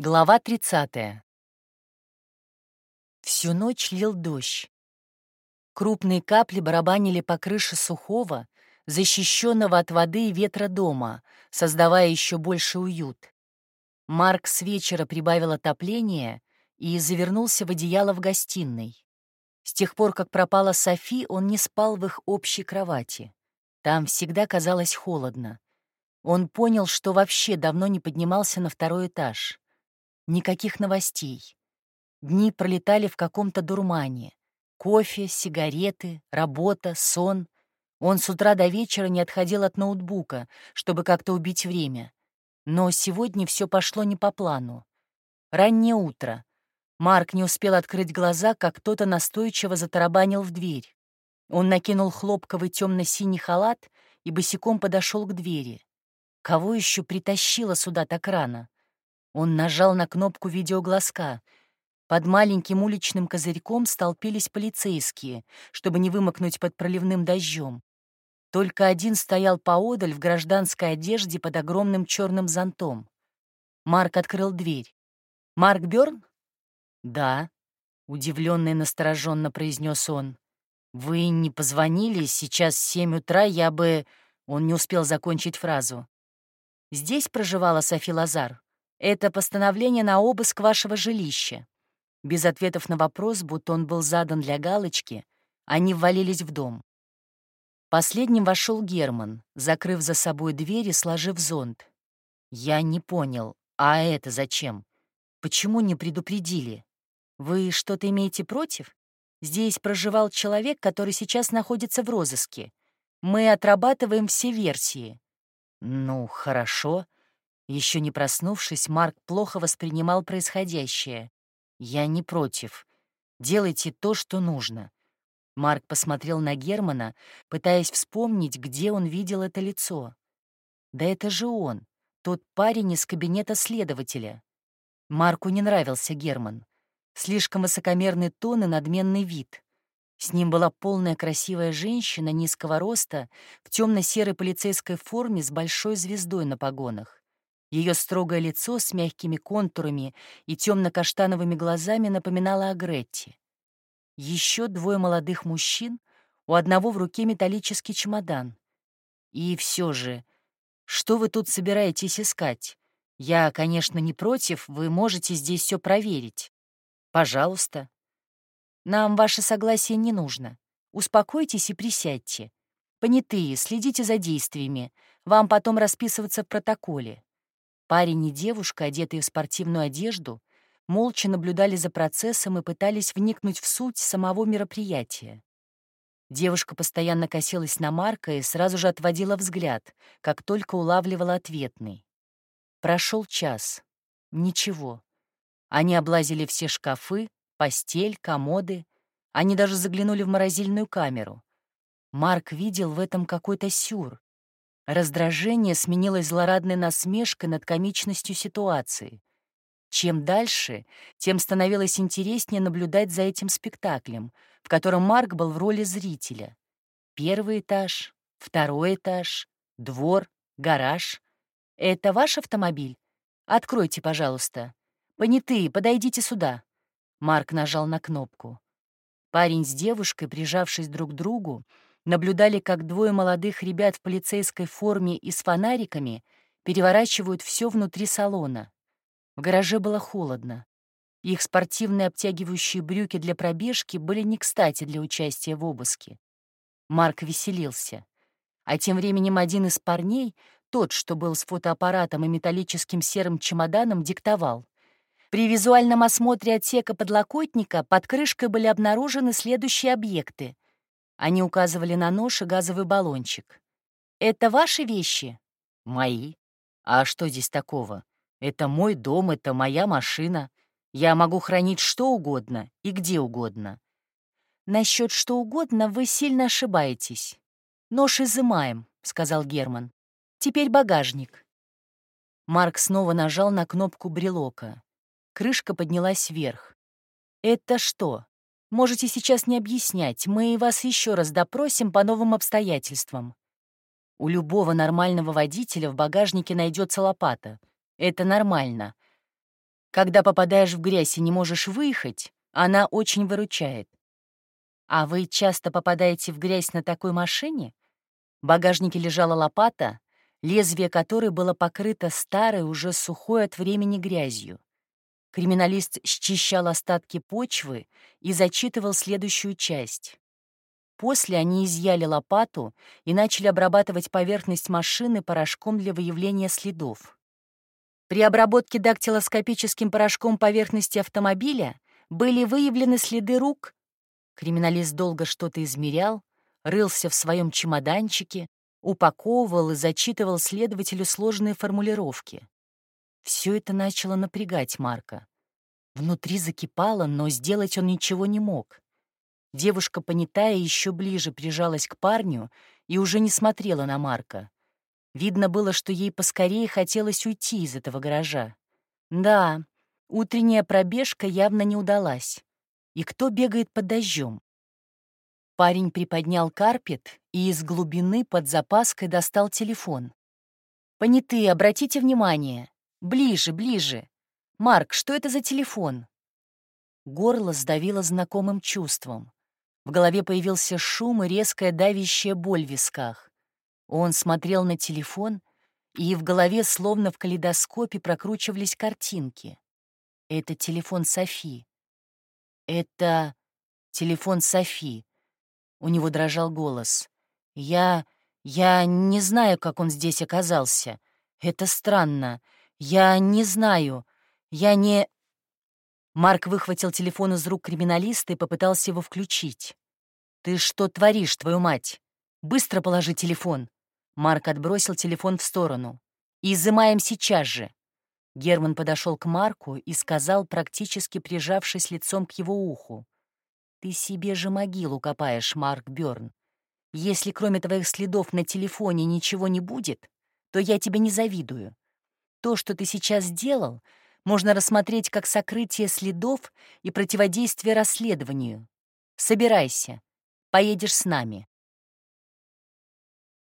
Глава 30. Всю ночь лил дождь. Крупные капли барабанили по крыше сухого, защищенного от воды и ветра дома, создавая еще больше уют. Марк с вечера прибавил отопление и завернулся в одеяло в гостиной. С тех пор, как пропала Софи, он не спал в их общей кровати. Там всегда казалось холодно. Он понял, что вообще давно не поднимался на второй этаж. Никаких новостей. Дни пролетали в каком-то дурмане. Кофе, сигареты, работа, сон. Он с утра до вечера не отходил от ноутбука, чтобы как-то убить время. Но сегодня все пошло не по плану. Раннее утро. Марк не успел открыть глаза, как кто-то настойчиво затарабанил в дверь. Он накинул хлопковый темно-синий халат и босиком подошел к двери. Кого еще притащило сюда так рано? Он нажал на кнопку видеоглазка. Под маленьким уличным козырьком столпились полицейские, чтобы не вымокнуть под проливным дождем. Только один стоял поодаль в гражданской одежде под огромным черным зонтом. Марк открыл дверь. «Марк Бёрн?» «Да», — удивленно и настороженно произнес он. «Вы не позвонили? Сейчас семь утра, я бы...» Он не успел закончить фразу. «Здесь проживала Софи Лазар?» Это постановление на обыск вашего жилища. Без ответов на вопрос, будто он был задан для галочки, они ввалились в дом. Последним вошел Герман, закрыв за собой дверь и сложив зонт. Я не понял, а это зачем? Почему не предупредили? Вы что-то имеете против? Здесь проживал человек, который сейчас находится в розыске. Мы отрабатываем все версии. Ну, хорошо. Еще не проснувшись, Марк плохо воспринимал происходящее. «Я не против. Делайте то, что нужно». Марк посмотрел на Германа, пытаясь вспомнить, где он видел это лицо. «Да это же он, тот парень из кабинета следователя». Марку не нравился Герман. Слишком высокомерный тон и надменный вид. С ним была полная красивая женщина низкого роста в темно-серой полицейской форме с большой звездой на погонах. Ее строгое лицо с мягкими контурами и темно-каштановыми глазами напоминало о Гретте. Еще двое молодых мужчин, у одного в руке металлический чемодан. И все же, что вы тут собираетесь искать? Я, конечно, не против, вы можете здесь все проверить. Пожалуйста. Нам ваше согласие не нужно. Успокойтесь и присядьте. Понятые, следите за действиями. Вам потом расписываться в протоколе. Парень и девушка, одетые в спортивную одежду, молча наблюдали за процессом и пытались вникнуть в суть самого мероприятия. Девушка постоянно косилась на Марка и сразу же отводила взгляд, как только улавливала ответный. Прошел час. Ничего. Они облазили все шкафы, постель, комоды. Они даже заглянули в морозильную камеру. Марк видел в этом какой-то сюр. Раздражение сменилось злорадной насмешкой над комичностью ситуации. Чем дальше, тем становилось интереснее наблюдать за этим спектаклем, в котором Марк был в роли зрителя. Первый этаж, второй этаж, двор, гараж. «Это ваш автомобиль? Откройте, пожалуйста. Понятые, подойдите сюда». Марк нажал на кнопку. Парень с девушкой, прижавшись друг к другу, наблюдали, как двое молодых ребят в полицейской форме и с фонариками переворачивают все внутри салона. В гараже было холодно. Их спортивные обтягивающие брюки для пробежки были не кстати для участия в обыске. Марк веселился. А тем временем один из парней, тот, что был с фотоаппаратом и металлическим серым чемоданом, диктовал. При визуальном осмотре отсека подлокотника под крышкой были обнаружены следующие объекты — они указывали на нож и газовый баллончик. «Это ваши вещи?» «Мои. А что здесь такого? Это мой дом, это моя машина. Я могу хранить что угодно и где угодно». «Насчет что угодно вы сильно ошибаетесь. Нож изымаем», — сказал Герман. «Теперь багажник». Марк снова нажал на кнопку брелока. Крышка поднялась вверх. «Это что, Можете сейчас не объяснять, мы вас еще раз допросим по новым обстоятельствам. У любого нормального водителя в багажнике найдется лопата. Это нормально. Когда попадаешь в грязь и не можешь выехать, она очень выручает. А вы часто попадаете в грязь на такой машине? В багажнике лежала лопата, лезвие которой было покрыто старой, уже сухой от времени грязью. Криминалист счищал остатки почвы и зачитывал следующую часть. После они изъяли лопату и начали обрабатывать поверхность машины порошком для выявления следов. При обработке дактилоскопическим порошком поверхности автомобиля были выявлены следы рук. Криминалист долго что-то измерял, рылся в своем чемоданчике, упаковывал и зачитывал следователю сложные формулировки. Все это начало напрягать Марка. Внутри закипало, но сделать он ничего не мог. Девушка, понятая, еще ближе прижалась к парню и уже не смотрела на Марка. Видно было, что ей поскорее хотелось уйти из этого гаража. Да, утренняя пробежка явно не удалась. И кто бегает под дождем? Парень приподнял карпет и из глубины под запаской достал телефон. «Понятые, обратите внимание. Ближе, ближе. Марк, что это за телефон?» Горло сдавило знакомым чувством. В голове появился шум и резкая давящая боль в висках. Он смотрел на телефон, и в голове словно в калейдоскопе прокручивались картинки. Это телефон Софи. Это телефон Софи. У него дрожал голос. Я... я не знаю, как он здесь оказался. Это странно. Я не знаю. Я не... Марк выхватил телефон из рук криминалиста и попытался его включить. «Ты что творишь, твою мать? Быстро положи телефон!» Марк отбросил телефон в сторону. «Изымаем сейчас же!» Герман подошел к Марку и сказал, практически прижавшись лицом к его уху. «Ты себе же могилу копаешь, Марк Бёрн. Если кроме твоих следов на телефоне ничего не будет, то я тебе не завидую. То, что ты сейчас сделал, можно рассмотреть как сокрытие следов и противодействие расследованию. Собирайся, поедешь с нами.